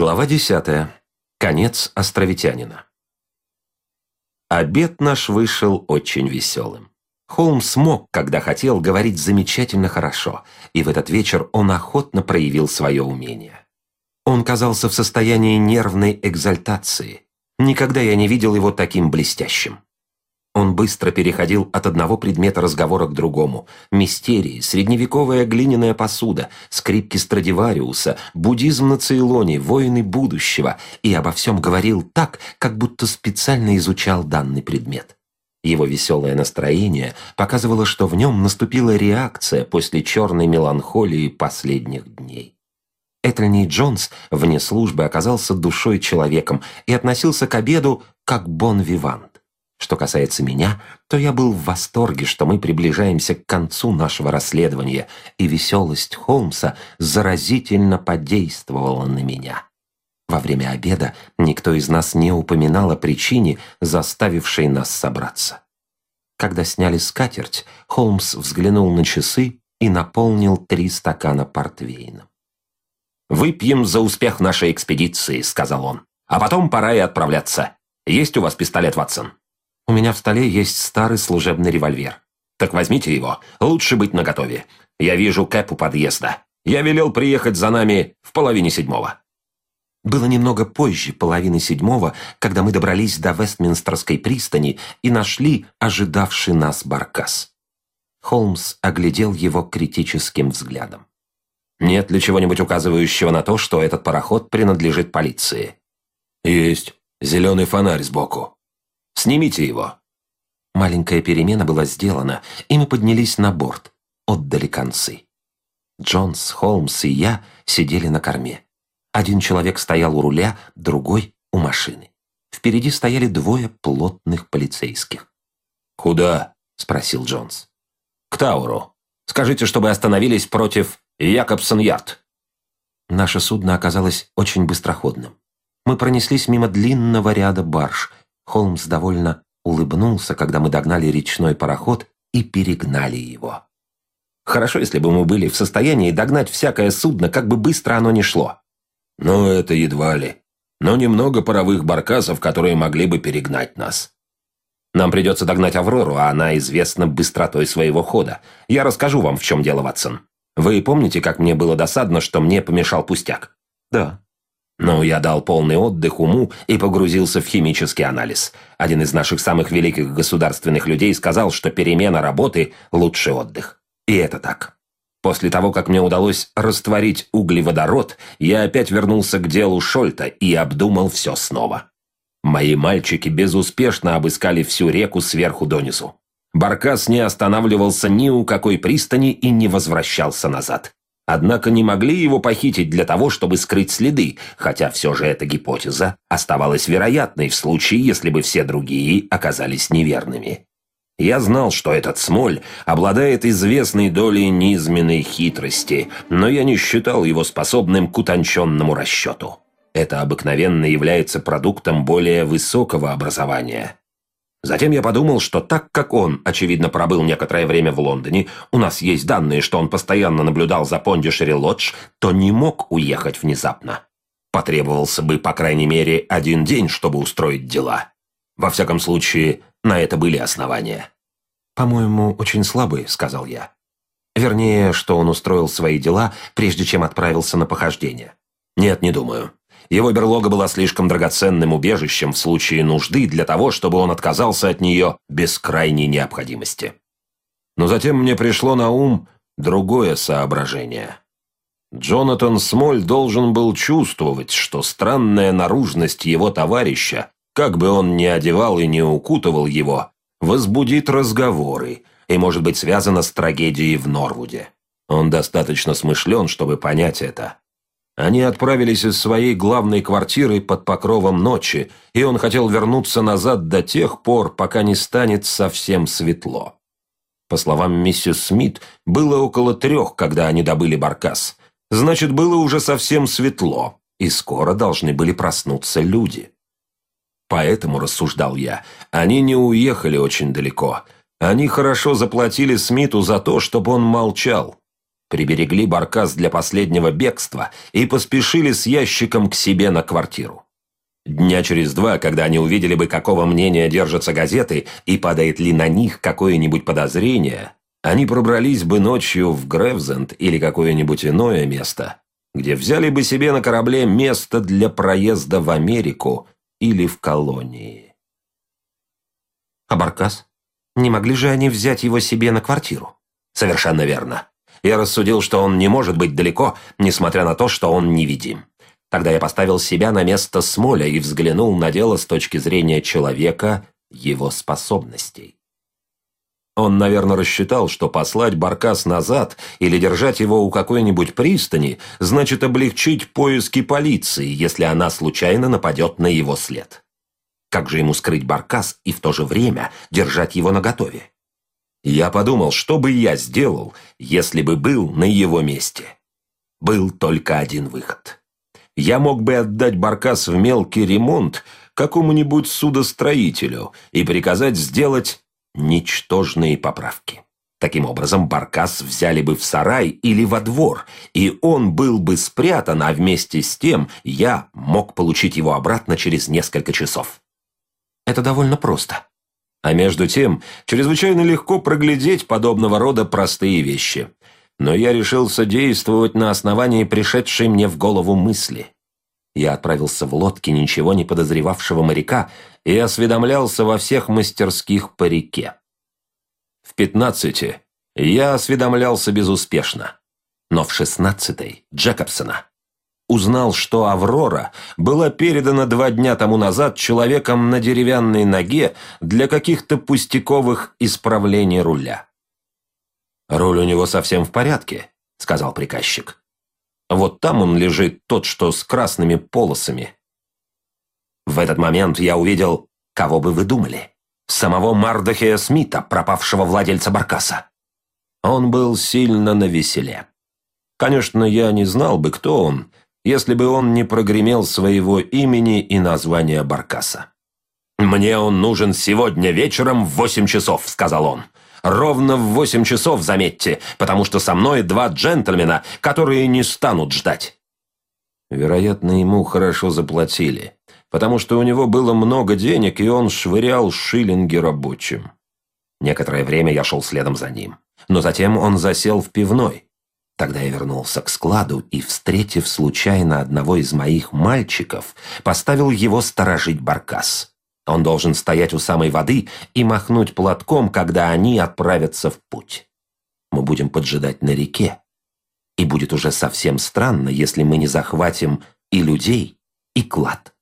Глава 10. Конец островитянина. Обед наш вышел очень веселым. Холмс мог, когда хотел, говорить замечательно хорошо, и в этот вечер он охотно проявил свое умение. Он казался в состоянии нервной экзальтации. Никогда я не видел его таким блестящим. Он быстро переходил от одного предмета разговора к другому. Мистерии, средневековая глиняная посуда, скрипки Страдивариуса, буддизм на Цейлоне, воины будущего. И обо всем говорил так, как будто специально изучал данный предмет. Его веселое настроение показывало, что в нем наступила реакция после черной меланхолии последних дней. Этельни Джонс вне службы оказался душой человеком и относился к обеду как бон-виван. Что касается меня, то я был в восторге, что мы приближаемся к концу нашего расследования, и веселость Холмса заразительно подействовала на меня. Во время обеда никто из нас не упоминал о причине, заставившей нас собраться. Когда сняли скатерть, Холмс взглянул на часы и наполнил три стакана портвейном. «Выпьем за успех нашей экспедиции», — сказал он. «А потом пора и отправляться. Есть у вас пистолет, Ватсон?» У меня в столе есть старый служебный револьвер. Так возьмите его. Лучше быть наготове. Я вижу Кэп у подъезда. Я велел приехать за нами в половине седьмого». Было немного позже половины седьмого, когда мы добрались до Вестминстерской пристани и нашли ожидавший нас баркас. Холмс оглядел его критическим взглядом. «Нет ли чего-нибудь указывающего на то, что этот пароход принадлежит полиции?» «Есть. Зеленый фонарь сбоку. Снимите его!» Маленькая перемена была сделана, и мы поднялись на борт, отдали концы. Джонс, Холмс и я сидели на корме. Один человек стоял у руля, другой — у машины. Впереди стояли двое плотных полицейских. «Куда?» — спросил Джонс. «К Тауру. Скажите, чтобы остановились против Якобсон-Ярд». Наше судно оказалось очень быстроходным. Мы пронеслись мимо длинного ряда барж, Холмс довольно улыбнулся, когда мы догнали речной пароход и перегнали его. Хорошо, если бы мы были в состоянии догнать всякое судно, как бы быстро оно ни шло. Ну, это едва ли. Но немного паровых баркасов, которые могли бы перегнать нас. Нам придется догнать Аврору, а она известна быстротой своего хода. Я расскажу вам, в чем дело, Ватсон. Вы помните, как мне было досадно, что мне помешал пустяк? Да. Но я дал полный отдых уму и погрузился в химический анализ. Один из наших самых великих государственных людей сказал, что перемена работы – лучший отдых. И это так. После того, как мне удалось растворить углеводород, я опять вернулся к делу Шольта и обдумал все снова. Мои мальчики безуспешно обыскали всю реку сверху донизу. Баркас не останавливался ни у какой пристани и не возвращался назад. Однако не могли его похитить для того, чтобы скрыть следы, хотя все же эта гипотеза оставалась вероятной в случае, если бы все другие оказались неверными. Я знал, что этот Смоль обладает известной долей низменной хитрости, но я не считал его способным к утонченному расчету. Это обыкновенно является продуктом более высокого образования. Затем я подумал, что так как он, очевидно, пробыл некоторое время в Лондоне, у нас есть данные, что он постоянно наблюдал за Пондишери Лодж, то не мог уехать внезапно. Потребовался бы, по крайней мере, один день, чтобы устроить дела. Во всяком случае, на это были основания. «По-моему, очень слабые», — сказал я. Вернее, что он устроил свои дела, прежде чем отправился на похождение. «Нет, не думаю. Его берлога была слишком драгоценным убежищем в случае нужды для того, чтобы он отказался от нее без крайней необходимости. Но затем мне пришло на ум другое соображение. Джонатан Смоль должен был чувствовать, что странная наружность его товарища, как бы он ни одевал и не укутывал его, возбудит разговоры и может быть связана с трагедией в Норвуде. Он достаточно смышлен, чтобы понять это. Они отправились из своей главной квартиры под покровом ночи, и он хотел вернуться назад до тех пор, пока не станет совсем светло. По словам миссис Смит, было около трех, когда они добыли баркас. Значит, было уже совсем светло, и скоро должны были проснуться люди. Поэтому, рассуждал я, они не уехали очень далеко. Они хорошо заплатили Смиту за то, чтобы он молчал. Приберегли баркас для последнего бегства и поспешили с ящиком к себе на квартиру. Дня через два, когда они увидели бы, какого мнения держатся газеты и падает ли на них какое-нибудь подозрение, они пробрались бы ночью в Гревзенд или какое-нибудь иное место, где взяли бы себе на корабле место для проезда в Америку или в колонии. А Баркас? Не могли же они взять его себе на квартиру? Совершенно верно. Я рассудил, что он не может быть далеко, несмотря на то, что он невидим. Тогда я поставил себя на место Смоля и взглянул на дело с точки зрения человека, его способностей. Он, наверное, рассчитал, что послать Баркас назад или держать его у какой-нибудь пристани значит облегчить поиски полиции, если она случайно нападет на его след. Как же ему скрыть Баркас и в то же время держать его наготове? Я подумал, что бы я сделал, если бы был на его месте. Был только один выход. Я мог бы отдать Баркас в мелкий ремонт какому-нибудь судостроителю и приказать сделать ничтожные поправки. Таким образом, Баркас взяли бы в сарай или во двор, и он был бы спрятан, а вместе с тем я мог получить его обратно через несколько часов. Это довольно просто. А между тем, чрезвычайно легко проглядеть подобного рода простые вещи. Но я решился действовать на основании пришедшей мне в голову мысли. Я отправился в лодке ничего не подозревавшего моряка и осведомлялся во всех мастерских по реке. В пятнадцати я осведомлялся безуспешно, но в шестнадцатой Джекобсона узнал, что «Аврора» была передана два дня тому назад человеком на деревянной ноге для каких-то пустяковых исправлений руля. «Руль у него совсем в порядке», — сказал приказчик. «Вот там он лежит, тот, что с красными полосами». В этот момент я увидел, кого бы вы думали, самого Мардахея Смита, пропавшего владельца Баркаса. Он был сильно навеселе. Конечно, я не знал бы, кто он, если бы он не прогремел своего имени и названия Баркаса. «Мне он нужен сегодня вечером в восемь часов», — сказал он. «Ровно в восемь часов, заметьте, потому что со мной два джентльмена, которые не станут ждать». Вероятно, ему хорошо заплатили, потому что у него было много денег, и он швырял шиллинги рабочим. Некоторое время я шел следом за ним, но затем он засел в пивной, Тогда я вернулся к складу и, встретив случайно одного из моих мальчиков, поставил его сторожить баркас. Он должен стоять у самой воды и махнуть платком, когда они отправятся в путь. Мы будем поджидать на реке. И будет уже совсем странно, если мы не захватим и людей, и клад.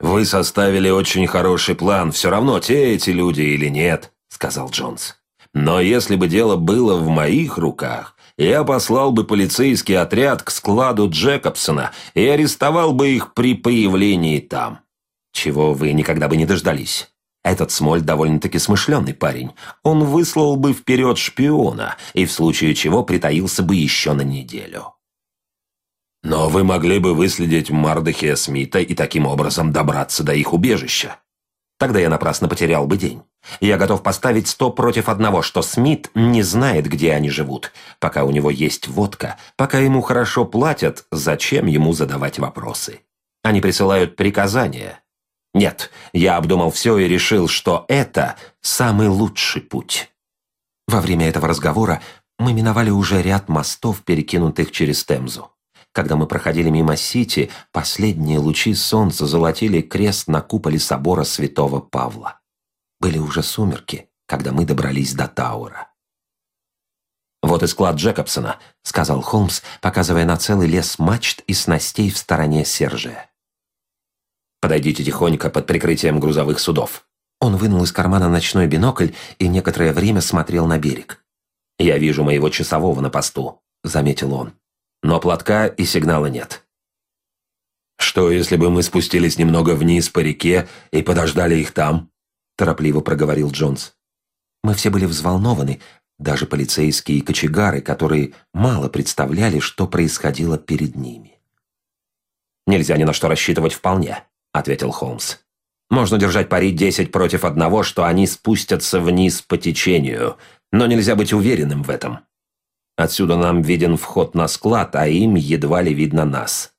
«Вы составили очень хороший план, все равно те эти люди или нет», — сказал Джонс. «Но если бы дело было в моих руках, я послал бы полицейский отряд к складу Джекобсона и арестовал бы их при появлении там. Чего вы никогда бы не дождались. Этот Смоль довольно-таки смышленый парень. Он выслал бы вперед шпиона, и в случае чего притаился бы еще на неделю. Но вы могли бы выследить Мардахия Смита и таким образом добраться до их убежища. Тогда я напрасно потерял бы день. Я готов поставить сто против одного, что Смит не знает, где они живут. Пока у него есть водка, пока ему хорошо платят, зачем ему задавать вопросы? Они присылают приказания. Нет, я обдумал все и решил, что это самый лучший путь. Во время этого разговора мы миновали уже ряд мостов, перекинутых через Темзу. Когда мы проходили мимо Сити, последние лучи солнца золотили крест на куполе собора святого Павла. Были уже сумерки, когда мы добрались до Таура. «Вот и склад Джекобсона», — сказал Холмс, показывая на целый лес мачт и снастей в стороне Сержия. «Подойдите тихонько под прикрытием грузовых судов». Он вынул из кармана ночной бинокль и некоторое время смотрел на берег. «Я вижу моего часового на посту», — заметил он но платка и сигнала нет. «Что, если бы мы спустились немного вниз по реке и подождали их там?» – торопливо проговорил Джонс. Мы все были взволнованы, даже полицейские и кочегары, которые мало представляли, что происходило перед ними. «Нельзя ни на что рассчитывать вполне», – ответил Холмс. «Можно держать пари десять против одного, что они спустятся вниз по течению, но нельзя быть уверенным в этом. Отсюда нам виден вход на склад, а им едва ли видно нас.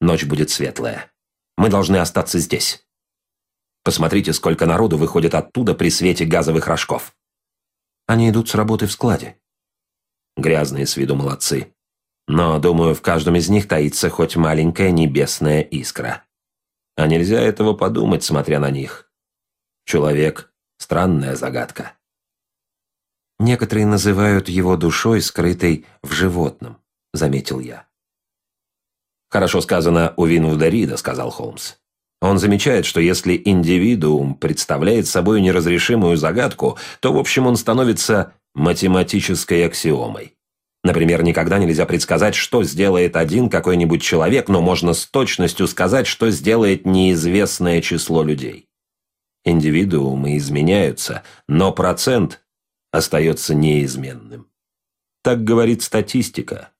Ночь будет светлая. Мы должны остаться здесь. Посмотрите, сколько народу выходит оттуда при свете газовых рожков. Они идут с работы в складе. Грязные с виду молодцы. Но, думаю, в каждом из них таится хоть маленькая небесная искра. А нельзя этого подумать, смотря на них. Человек – странная загадка. Некоторые называют его душой, скрытой в животном, заметил я. Хорошо сказано у Винвуда сказал Холмс. Он замечает, что если индивидуум представляет собой неразрешимую загадку, то, в общем, он становится математической аксиомой. Например, никогда нельзя предсказать, что сделает один какой-нибудь человек, но можно с точностью сказать, что сделает неизвестное число людей. Индивидуумы изменяются, но процент остается неизменным. Так говорит статистика.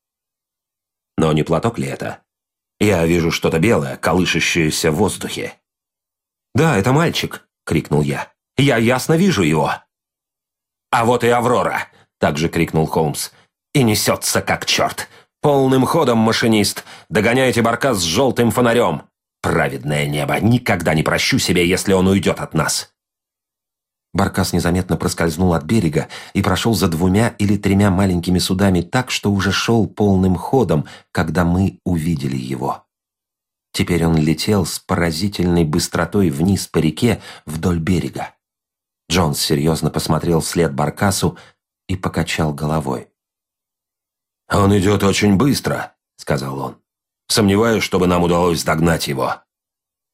Но не платок ли это? Я вижу что-то белое, колышащееся в воздухе. «Да, это мальчик!» — крикнул я. «Я ясно вижу его!» «А вот и Аврора!» — также крикнул Холмс. «И несется как черт! Полным ходом, машинист! Догоняйте баркас с желтым фонарем! Праведное небо! Никогда не прощу себе, если он уйдет от нас!» Баркас незаметно проскользнул от берега и прошел за двумя или тремя маленькими судами так, что уже шел полным ходом, когда мы увидели его. Теперь он летел с поразительной быстротой вниз по реке вдоль берега. Джонс серьезно посмотрел вслед Баркасу и покачал головой. «Он идет очень быстро», — сказал он. «Сомневаюсь, чтобы нам удалось догнать его».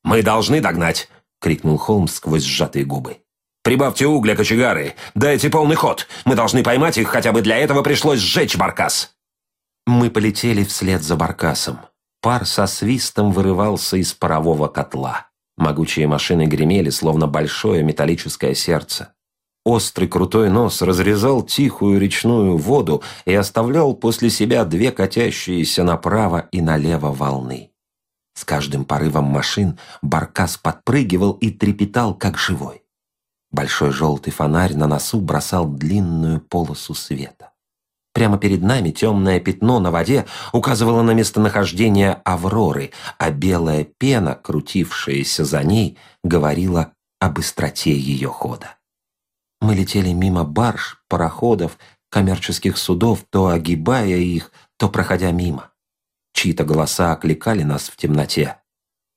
«Мы должны догнать!» — крикнул Холмс сквозь сжатые губы. Прибавьте угля, кочегары! Дайте полный ход! Мы должны поймать их, хотя бы для этого пришлось сжечь баркас!» Мы полетели вслед за баркасом. Пар со свистом вырывался из парового котла. Могучие машины гремели, словно большое металлическое сердце. Острый крутой нос разрезал тихую речную воду и оставлял после себя две катящиеся направо и налево волны. С каждым порывом машин баркас подпрыгивал и трепетал, как живой. Большой желтый фонарь на носу бросал длинную полосу света. Прямо перед нами темное пятно на воде указывало на местонахождение Авроры, а белая пена, крутившаяся за ней, говорила о быстроте ее хода. Мы летели мимо барж, пароходов, коммерческих судов, то огибая их, то проходя мимо. Чьи-то голоса окликали нас в темноте.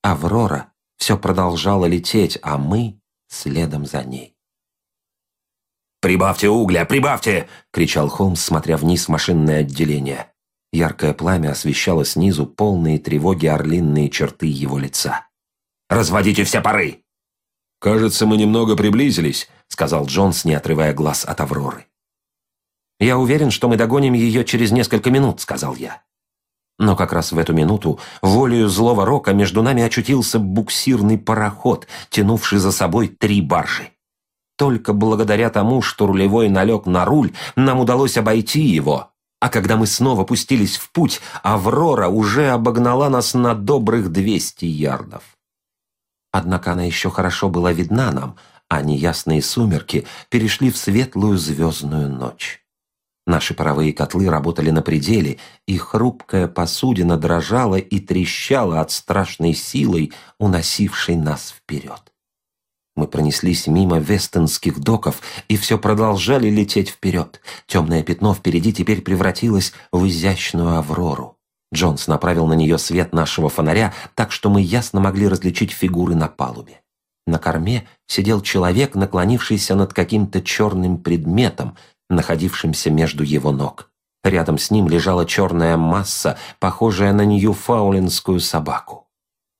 Аврора все продолжала лететь, а мы следом за ней. «Прибавьте угля, прибавьте!» — кричал Холмс, смотря вниз в машинное отделение. Яркое пламя освещало снизу полные тревоги орлинные черты его лица. «Разводите все пары!» «Кажется, мы немного приблизились», — сказал Джонс, не отрывая глаз от Авроры. «Я уверен, что мы догоним ее через несколько минут», — сказал я. Но как раз в эту минуту, волею злого рока, между нами очутился буксирный пароход, тянувший за собой три баржи. Только благодаря тому, что рулевой налег на руль, нам удалось обойти его. А когда мы снова пустились в путь, Аврора уже обогнала нас на добрых 200 ярдов. Однако она еще хорошо была видна нам, а неясные сумерки перешли в светлую звездную ночь. Наши паровые котлы работали на пределе, и хрупкая посудина дрожала и трещала от страшной силой, уносившей нас вперед. Мы пронеслись мимо вестонских доков и все продолжали лететь вперед. Темное пятно впереди теперь превратилось в изящную аврору. Джонс направил на нее свет нашего фонаря, так что мы ясно могли различить фигуры на палубе. На корме сидел человек, наклонившийся над каким-то черным предметом, находившимся между его ног. Рядом с ним лежала черная масса, похожая на ньюфаулинскую собаку.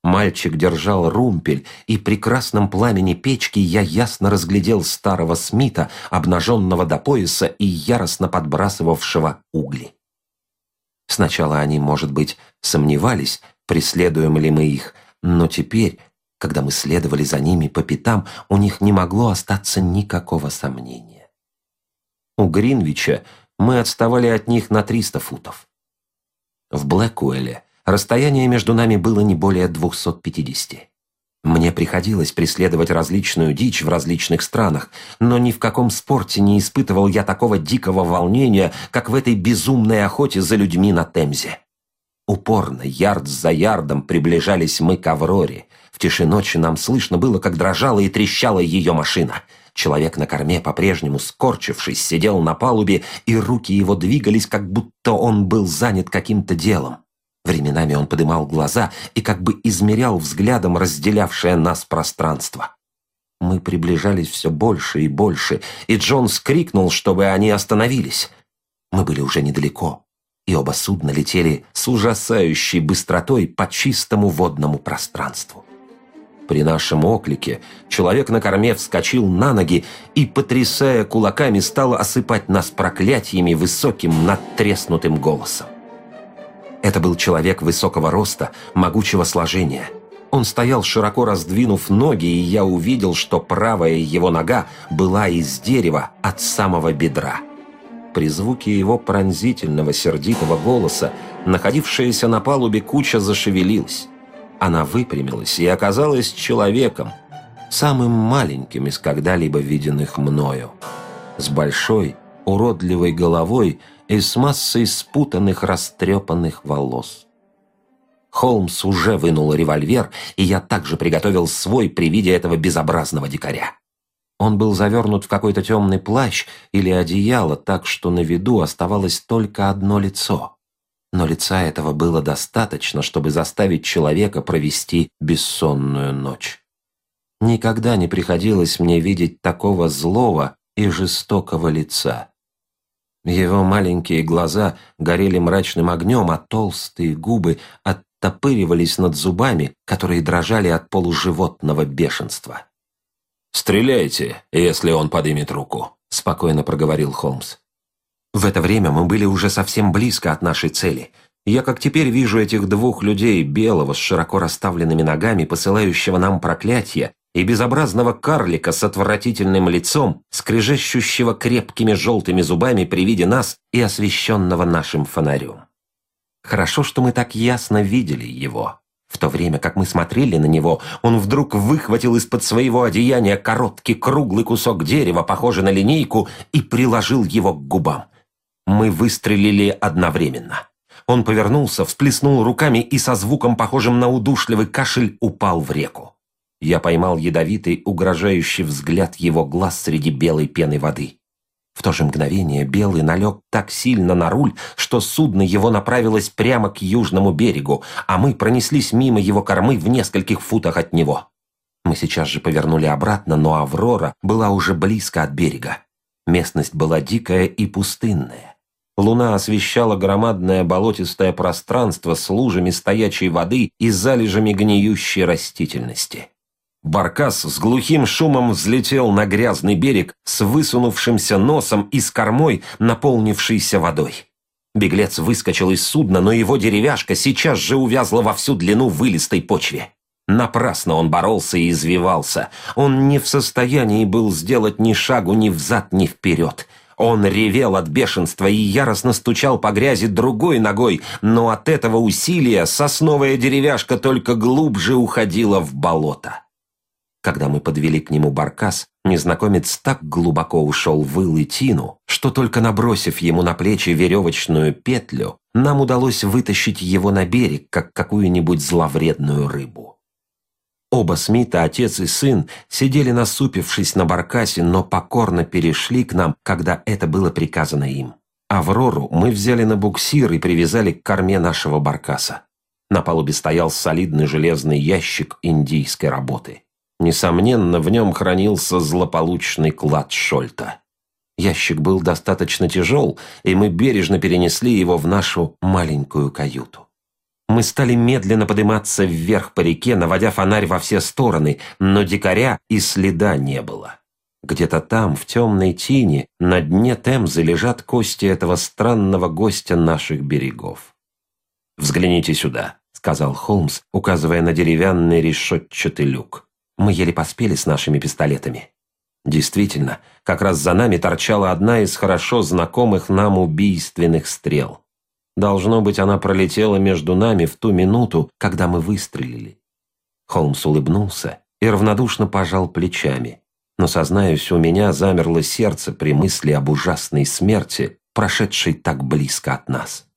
Мальчик держал румпель, и при красном пламени печки я ясно разглядел старого Смита, обнаженного до пояса и яростно подбрасывавшего угли. Сначала они, может быть, сомневались, преследуем ли мы их, но теперь, когда мы следовали за ними по пятам, у них не могло остаться никакого сомнения. У Гринвича мы отставали от них на 300 футов. В Блэкуэле расстояние между нами было не более 250. Мне приходилось преследовать различную дичь в различных странах, но ни в каком спорте не испытывал я такого дикого волнения, как в этой безумной охоте за людьми на Темзе. Упорно, ярд за ярдом, приближались мы к Авроре. В тиши ночи нам слышно было, как дрожала и трещала ее машина. Человек на корме, по-прежнему скорчившись, сидел на палубе, и руки его двигались, как будто он был занят каким-то делом. Временами он подымал глаза и как бы измерял взглядом разделявшее нас пространство. Мы приближались все больше и больше, и Джон скрикнул, чтобы они остановились. Мы были уже недалеко, и оба судна летели с ужасающей быстротой по чистому водному пространству. При нашем оклике человек на корме вскочил на ноги и, потрясая кулаками, стал осыпать нас проклятиями высоким надтреснутым голосом. Это был человек высокого роста, могучего сложения. Он стоял, широко раздвинув ноги, и я увидел, что правая его нога была из дерева от самого бедра. При звуке его пронзительного, сердитого голоса находившаяся на палубе куча зашевелилась. Она выпрямилась и оказалась человеком, самым маленьким из когда-либо виденных мною, с большой, уродливой головой и с массой спутанных растрепанных волос. Холмс уже вынул револьвер, и я также приготовил свой при виде этого безобразного дикаря. Он был завернут в какой-то темный плащ или одеяло, так что на виду оставалось только одно лицо. Но лица этого было достаточно, чтобы заставить человека провести бессонную ночь. Никогда не приходилось мне видеть такого злого и жестокого лица. Его маленькие глаза горели мрачным огнем, а толстые губы оттопыривались над зубами, которые дрожали от полуживотного бешенства. «Стреляйте, если он подымет руку», — спокойно проговорил Холмс. В это время мы были уже совсем близко от нашей цели. Я как теперь вижу этих двух людей, белого с широко расставленными ногами, посылающего нам проклятие, и безобразного карлика с отвратительным лицом, скрежещущего крепкими желтыми зубами при виде нас и освещенного нашим фонарем. Хорошо, что мы так ясно видели его. В то время, как мы смотрели на него, он вдруг выхватил из-под своего одеяния короткий круглый кусок дерева, похожий на линейку, и приложил его к губам. Мы выстрелили одновременно. Он повернулся, всплеснул руками и со звуком, похожим на удушливый кашель, упал в реку. Я поймал ядовитый, угрожающий взгляд его глаз среди белой пены воды. В то же мгновение Белый налег так сильно на руль, что судно его направилось прямо к южному берегу, а мы пронеслись мимо его кормы в нескольких футах от него. Мы сейчас же повернули обратно, но Аврора была уже близко от берега. Местность была дикая и пустынная. Луна освещала громадное болотистое пространство с лужами стоячей воды и залежами гниющей растительности. Баркас с глухим шумом взлетел на грязный берег с высунувшимся носом и с кормой, наполнившейся водой. Беглец выскочил из судна, но его деревяшка сейчас же увязла во всю длину вылистой почве. Напрасно он боролся и извивался. Он не в состоянии был сделать ни шагу ни взад, ни вперед. Он ревел от бешенства и яростно стучал по грязи другой ногой, но от этого усилия сосновая деревяшка только глубже уходила в болото. Когда мы подвели к нему баркас, незнакомец так глубоко ушел в ил тину, что только набросив ему на плечи веревочную петлю, нам удалось вытащить его на берег, как какую-нибудь зловредную рыбу. Оба Смита, отец и сын, сидели насупившись на баркасе, но покорно перешли к нам, когда это было приказано им. Аврору мы взяли на буксир и привязали к корме нашего баркаса. На палубе стоял солидный железный ящик индийской работы. Несомненно, в нем хранился злополучный клад Шольта. Ящик был достаточно тяжел, и мы бережно перенесли его в нашу маленькую каюту. Мы стали медленно подниматься вверх по реке, наводя фонарь во все стороны, но дикаря и следа не было. Где-то там, в темной тени, на дне Темзы лежат кости этого странного гостя наших берегов. «Взгляните сюда», — сказал Холмс, указывая на деревянный решетчатый люк. Мы еле поспели с нашими пистолетами. Действительно, как раз за нами торчала одна из хорошо знакомых нам убийственных стрел. Должно быть, она пролетела между нами в ту минуту, когда мы выстрелили. Холмс улыбнулся и равнодушно пожал плечами. Но, сознаюсь, у меня замерло сердце при мысли об ужасной смерти, прошедшей так близко от нас.